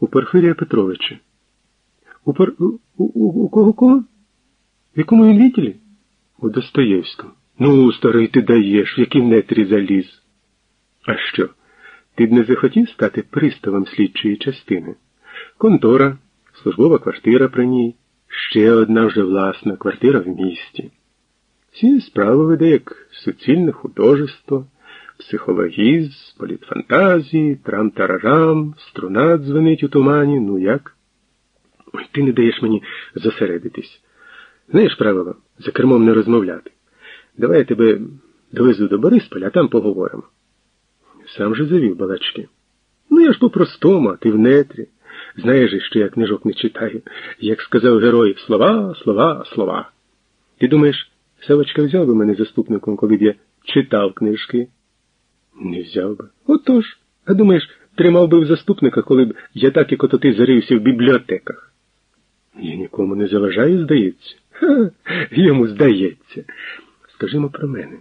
У Порфирія Петровича. У пар... У, у, кого кого? В якому він відділі? У Достоєвському. Ну, старий, ти даєш, в які нетрі заліз. А що? Ти б не захотів стати приставом слідчої частини? Контора, службова квартира при ній, ще одна вже власна квартира в місті. Всі справи веде як суцільне художество, психологізм, політфантазії, трам-тарарам, струна дзвонить у тумані, ну як? Ой, ти не даєш мені зосередитись. Знаєш правило, за кермом не розмовляти. Давай я тебе довезу до Борисполя, а там поговоримо. Сам же завів балачки. Ну я ж по-простому, а ти в нетрі. Знаєш, що я книжок не читаю. Як сказав герой, слова, слова, слова. Ти думаєш, Савочка взяв би мене заступником, коли б я читав книжки? Не взяв би. Отож. А думаєш, тримав би в заступника, коли б я так і кототи зарився в бібліотеках? Я нікому не заважаю, здається. Ха, йому здається. Скажімо про мене.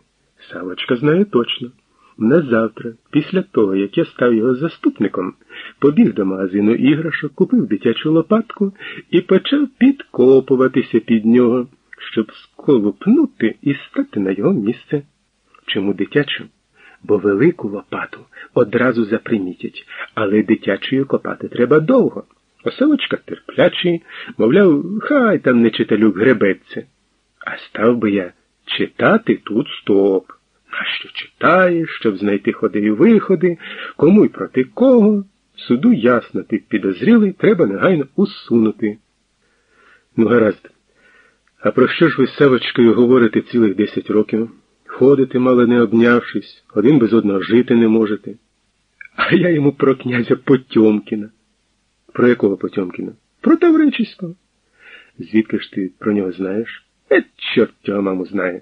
Савочка знає точно. На завтра, після того, як я став його заступником, побіг до магазину іграшок, купив дитячу лопатку і почав підкопуватися під нього, щоб сколупнути і стати на його місце. Чому дитячу? Бо велику лопату одразу запримітять, але дитячою копати треба довго. Осавочка терплячий, мовляв, хай там не читалюк гребеться. А став би я читати тут стоп. Нащо читаєш, щоб знайти ходи і виходи, кому й проти кого? Суду ясно, ти підозрілий, треба негайно усунути. Ну, гаразд. А про що ж ви з Савочкою говорите цілих десять років? Ходите, мало не обнявшись, один без одного жити не можете. А я йому про князя Потьомкіна. Про якого Потьомкіна? Про Тавричиського. Звідки ж ти про нього знаєш? Е, чорт його маму знає.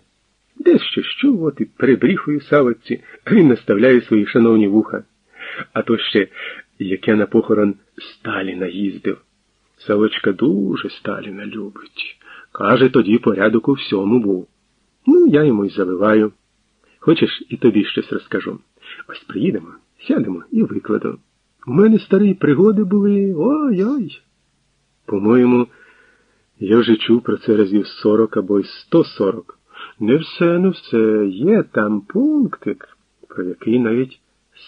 Десь що що, от і перебріхую Савочці, а він наставляє свої шановні вуха. А то ще, як я на похорон Сталіна їздив. Савочка дуже Сталіна любить. Каже, тоді порядок у всьому був. Ну, я йому й заливаю. Хочеш, і тобі щось розкажу. Ось приїдемо, сядемо і викладу. У мене старі пригоди були ой-ой. По-моєму, я вже чув про це разів сорок або й сто сорок. Не все, не все. Є там пунктик, про який навіть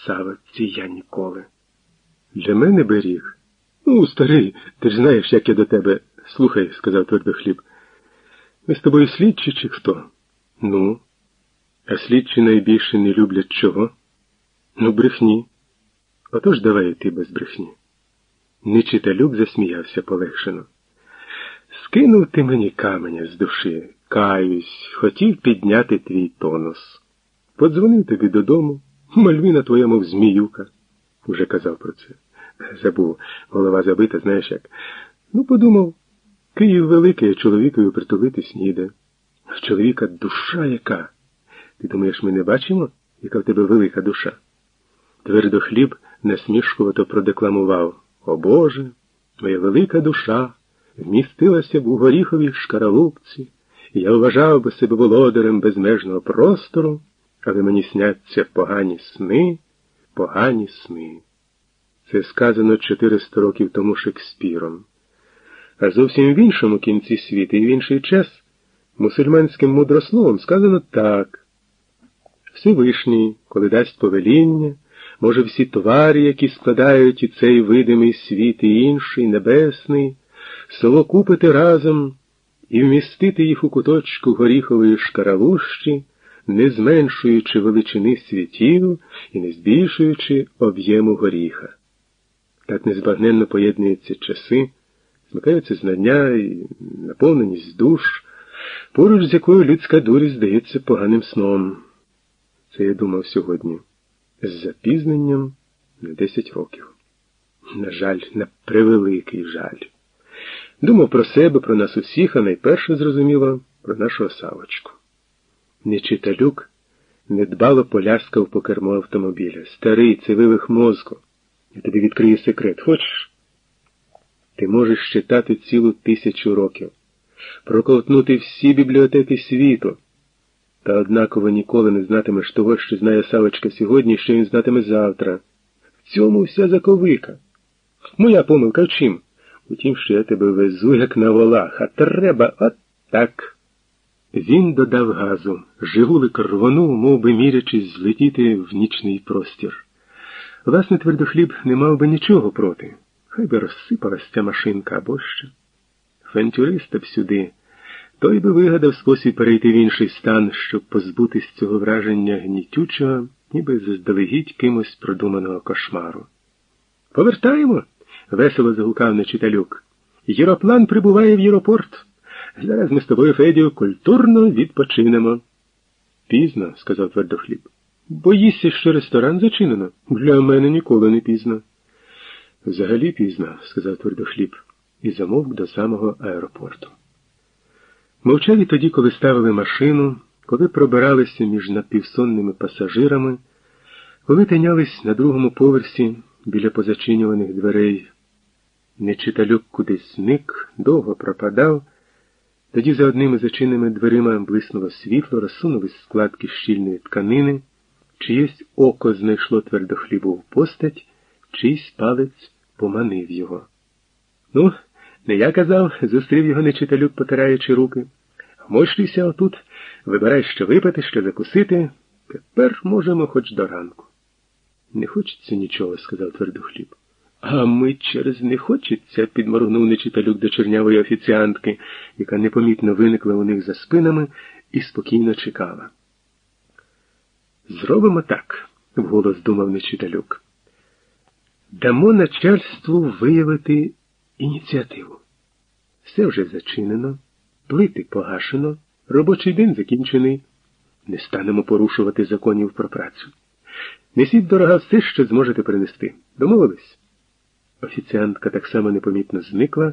саватці я ніколи. Для мене беріг. Ну, старий, ти ж знаєш, як я до тебе. Слухай, сказав твердохліб. Ми з тобою слідчі чи хто? Ну, а слідчі найбільше не люблять чого? Ну, брехні. Отож давай ти без брехні. Нечиталюк засміявся полегшено. Скинув ти мені каменя з душі, каюсь, хотів підняти твій тонус. Подзвонив тобі додому, мальвіна твоя, мов зміюка. Уже казав про це. Забув, голова забита, знаєш як. Ну, подумав, Київ великий, чоловікові притулитись ніде. В чоловіка душа яка. Ти думаєш, ми не бачимо, яка в тебе велика душа? Твердохліб насмішкувато продекламував О Боже, моя велика душа вмістилася б у горіховій шкаралупці, і я вважав би себе володарем безмежного простору, але мені сняться погані сни, погані сни. Це сказано 400 років тому Шекспіром. А зовсім в іншому кінці світу і в інший час мусульманським мудрословом сказано так. Всевишній, коли дасть повеління, може всі тварі, які складають і цей видимий світ, і інший, небесний, совокупити разом і вмістити їх у куточку горіхової шкаралущі, не зменшуючи величини світів і не збільшуючи об'єму горіха. Так незбагненно поєднуються часи, змикаються знання і наповненість душ, поруч з якою людська дурість здається поганим сном. Це я думав сьогодні з запізненням на 10 років. На жаль, на превеликий жаль. Думав про себе, про нас усіх, а найперше зрозуміло про нашу Савочку. Нечиталюк недбало поляскав по кермо автомобіля. Старий, це вивих мозку. Я тобі відкрию секрет. Хочеш? Ти можеш читати цілу тисячу років, проковтнути всі бібліотеки світу, та однаково ніколи не знатимеш того, що знає Савочка сьогодні, що він знатиме завтра. В цьому вся заковика. Моя помилка в чим? Утім, що я тебе везу, як на волах, а треба от так. Він додав газу. Жигулик рвонув, мов би мірячись злетіти в нічний простір. Власне, твердохліб не мав би нічого проти. Хай би розсипалась ця машинка або що. Фентюриста б сюди. Той би вигадав спосіб перейти в інший стан, щоб позбутись цього враження гнітючого, ніби заздалегідь кимось продуманого кошмару. Повертаємо, весело загукав нечиталюк. Єроплан прибуває в Єропорт. Зараз ми з тобою, Федю, культурно відпочинемо. Пізно, сказав твердохліб. Боїшся, що ресторан зачинено? Для мене ніколи не пізно. Взагалі пізно, сказав твердохліб, і замовк до самого аеропорту. Мовчав і тоді, коли ставили машину, коли пробиралися між напівсонними пасажирами, коли тинялись на другому поверсі біля позачинюваних дверей. Нечиталюк кудись зник, довго пропадав. Тоді за одними зачиненими дверима блиснуло світло, розсунулись складки щільної тканини, чиєсь око знайшло твердохлібову постать, чийсь палець поманив його. Ну, не я казав, зустрів його нечиталюк, потираючи руки. Мойшлися отут, вибирай, що випити, що закусити. Тепер можемо хоч до ранку. Не хочеться нічого, сказав твердохліб. А ми через не хочеться, підморгнув нечиталюк до чернявої офіціантки, яка непомітно виникла у них за спинами і спокійно чекала. Зробимо так, вголос думав нечиталюк. Дамо начальству виявити ініціативу. Все вже зачинено, плити погашено, робочий день закінчений. Не станемо порушувати законів про працю. Несіть дорога все, що зможете принести. Домовились? Офіціантка так само непомітно зникла.